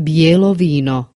bijelo vino.